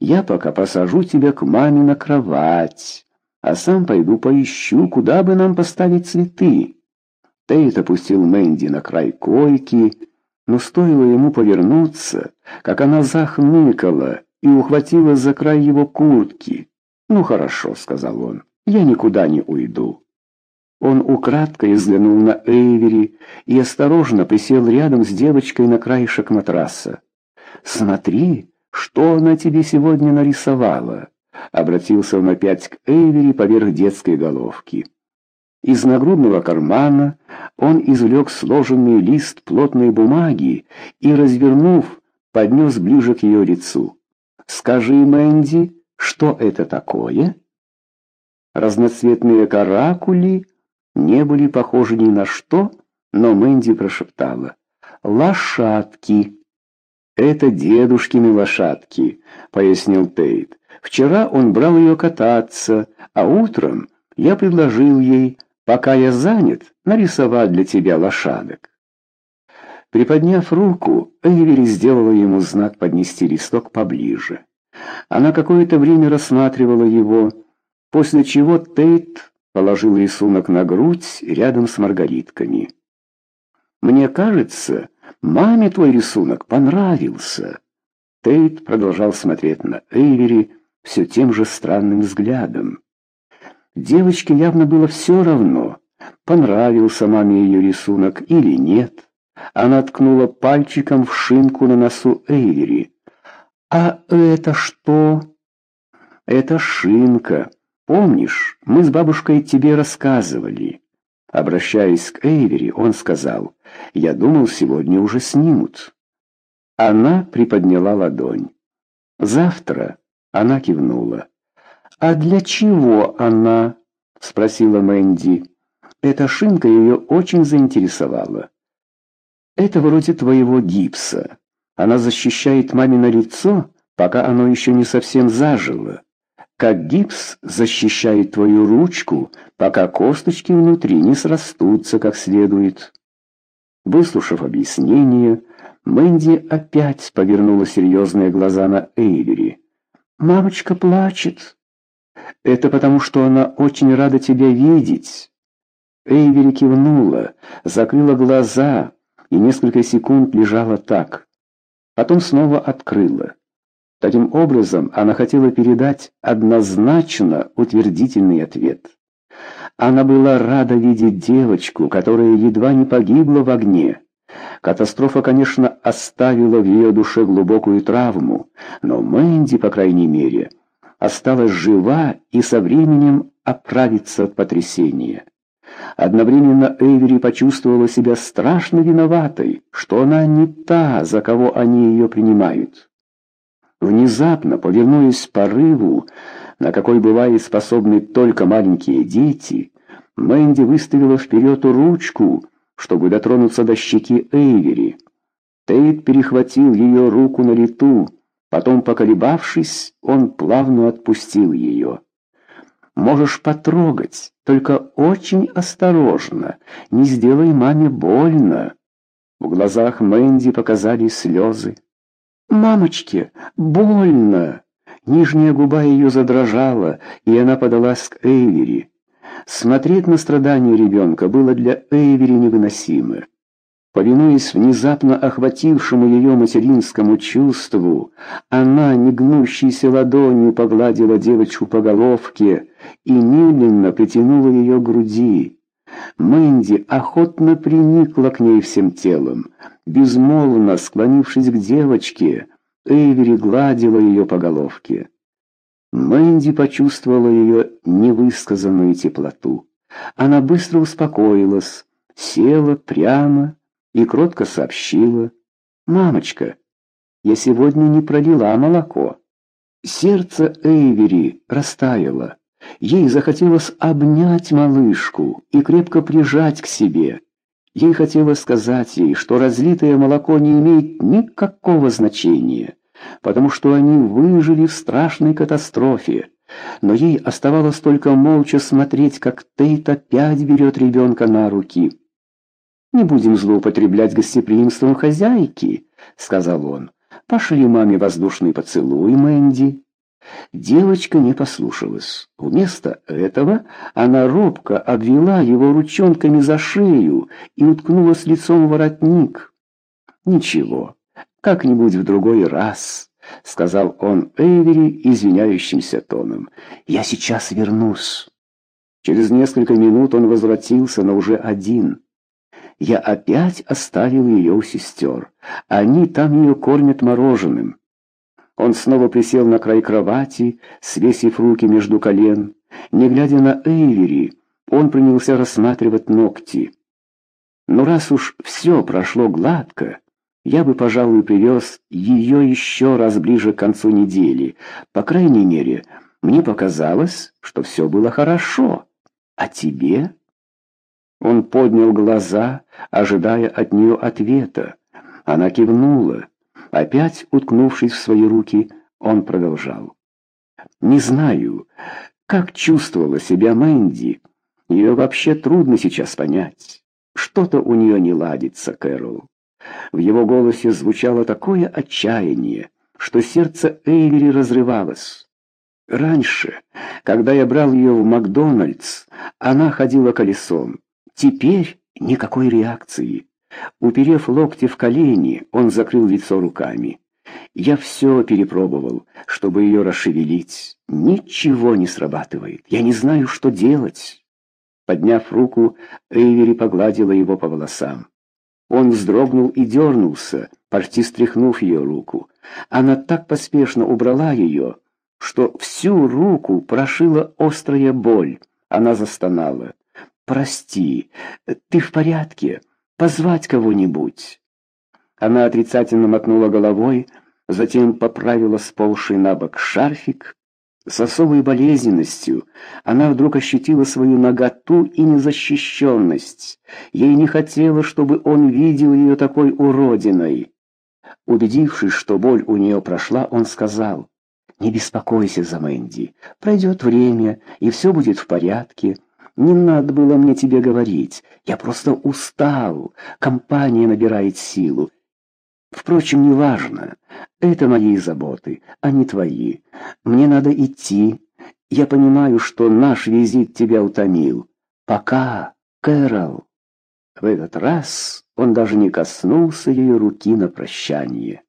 Я пока посажу тебя к маме на кровать, а сам пойду поищу, куда бы нам поставить цветы». Тейт опустил Мэнди на край койки, но стоило ему повернуться, как она захныкала и ухватила за край его куртки. «Ну хорошо», — сказал он, — «я никуда не уйду». Он украдкой взглянул на Эйвери и осторожно присел рядом с девочкой на краешек матраса. «Смотри, что она тебе сегодня нарисовала!» Обратился он опять к Эйвери поверх детской головки. Из нагрудного кармана он извлек сложенный лист плотной бумаги и, развернув, поднес ближе к ее лицу. «Скажи, Мэнди, что это такое?» Разноцветные каракули не были похожи ни на что, но Мэнди прошептала. «Лошадки!» «Это дедушкины лошадки», — пояснил Тейт. «Вчера он брал ее кататься, а утром я предложил ей, пока я занят, нарисовать для тебя лошадок». Приподняв руку, Эйвери сделала ему знак поднести листок поближе. Она какое-то время рассматривала его, после чего Тейт положил рисунок на грудь рядом с маргаритками. «Мне кажется, маме твой рисунок понравился». Тейт продолжал смотреть на Эйвери все тем же странным взглядом. Девочке явно было все равно, понравился маме ее рисунок или нет. Она ткнула пальчиком в шинку на носу Эйвери. «А это что?» «Это шинка», Помнишь, мы с бабушкой тебе рассказывали. Обращаясь к Эйвери, он сказал, «Я думал, сегодня уже снимут». Она приподняла ладонь. «Завтра?» — она кивнула. «А для чего она?» — спросила Мэнди. Эта шинка ее очень заинтересовала. «Это вроде твоего гипса. Она защищает мамино лицо, пока оно еще не совсем зажило» как гипс защищает твою ручку, пока косточки внутри не срастутся как следует. Выслушав объяснение, Мэнди опять повернула серьезные глаза на Эйвери. «Мамочка плачет. Это потому, что она очень рада тебя видеть». Эйвери кивнула, закрыла глаза и несколько секунд лежала так. Потом снова открыла. Таким образом, она хотела передать однозначно утвердительный ответ. Она была рада видеть девочку, которая едва не погибла в огне. Катастрофа, конечно, оставила в ее душе глубокую травму, но Мэнди, по крайней мере, осталась жива и со временем оправится от потрясения. Одновременно Эйвери почувствовала себя страшно виноватой, что она не та, за кого они ее принимают. Внезапно, повинуясь порыву, на какой бывают способны только маленькие дети, Мэнди выставила вперед ручку, чтобы дотронуться до щеки Эйвери. Тейт перехватил ее руку на лету, потом, поколебавшись, он плавно отпустил ее. «Можешь потрогать, только очень осторожно, не сделай маме больно». В глазах Мэнди показались слезы. «Мамочке, больно!» Нижняя губа ее задрожала, и она подалась к Эйвери. Смотреть на страдания ребенка было для Эйвери невыносимо. Повинуясь внезапно охватившему ее материнскому чувству, она, негнущейся ладонью, погладила девочку по головке и медленно притянула ее к груди. Мэнди охотно приникла к ней всем телом. Безмолвно склонившись к девочке, Эйвери гладила ее по головке. Мэнди почувствовала ее невысказанную теплоту. Она быстро успокоилась, села прямо и кротко сообщила. «Мамочка, я сегодня не пролила молоко». Сердце Эйвери растаяло. Ей захотелось обнять малышку и крепко прижать к себе. Ей хотелось сказать ей, что разлитое молоко не имеет никакого значения, потому что они выжили в страшной катастрофе. Но ей оставалось только молча смотреть, как Тейт опять берет ребенка на руки. «Не будем злоупотреблять гостеприимством хозяйки», — сказал он. «Пошли маме воздушный поцелуй, Мэнди». Девочка не послушалась. Вместо этого она робко обвела его ручонками за шею и уткнулась лицом в воротник. «Ничего, как-нибудь в другой раз», — сказал он Эйвери извиняющимся тоном. «Я сейчас вернусь». Через несколько минут он возвратился, но уже один. Я опять оставил ее у сестер. Они там ее кормят мороженым. Он снова присел на край кровати, свесив руки между колен. Не глядя на Эйвери, он принялся рассматривать ногти. Но раз уж все прошло гладко, я бы, пожалуй, привез ее еще раз ближе к концу недели. По крайней мере, мне показалось, что все было хорошо. А тебе? Он поднял глаза, ожидая от нее ответа. Она кивнула. Опять уткнувшись в свои руки, он продолжал. «Не знаю, как чувствовала себя Мэнди. Ее вообще трудно сейчас понять. Что-то у нее не ладится, Кэрол». В его голосе звучало такое отчаяние, что сердце Эйвери разрывалось. Раньше, когда я брал ее в Макдональдс, она ходила колесом. Теперь никакой реакции. Уперев локти в колени, он закрыл лицо руками. Я все перепробовал, чтобы ее расшевелить. Ничего не срабатывает. Я не знаю, что делать. Подняв руку, Эйвери погладила его по волосам. Он вздрогнул и дернулся, почти стряхнув ее руку. Она так поспешно убрала ее, что всю руку прошила острая боль. Она застонала. «Прости, ты в порядке?» Позвать кого-нибудь?» Она отрицательно мотнула головой, затем поправила сползший на бок шарфик. С особой болезненностью она вдруг ощутила свою наготу и незащищенность. Ей не хотелось, чтобы он видел ее такой уродиной. Убедившись, что боль у нее прошла, он сказал, «Не беспокойся за Мэнди. Пройдет время, и все будет в порядке». Не надо было мне тебе говорить. Я просто устал. Компания набирает силу. Впрочем, неважно. Это мои заботы, а не твои. Мне надо идти. Я понимаю, что наш визит тебя утомил. Пока, Кэрол. В этот раз он даже не коснулся ее руки на прощание.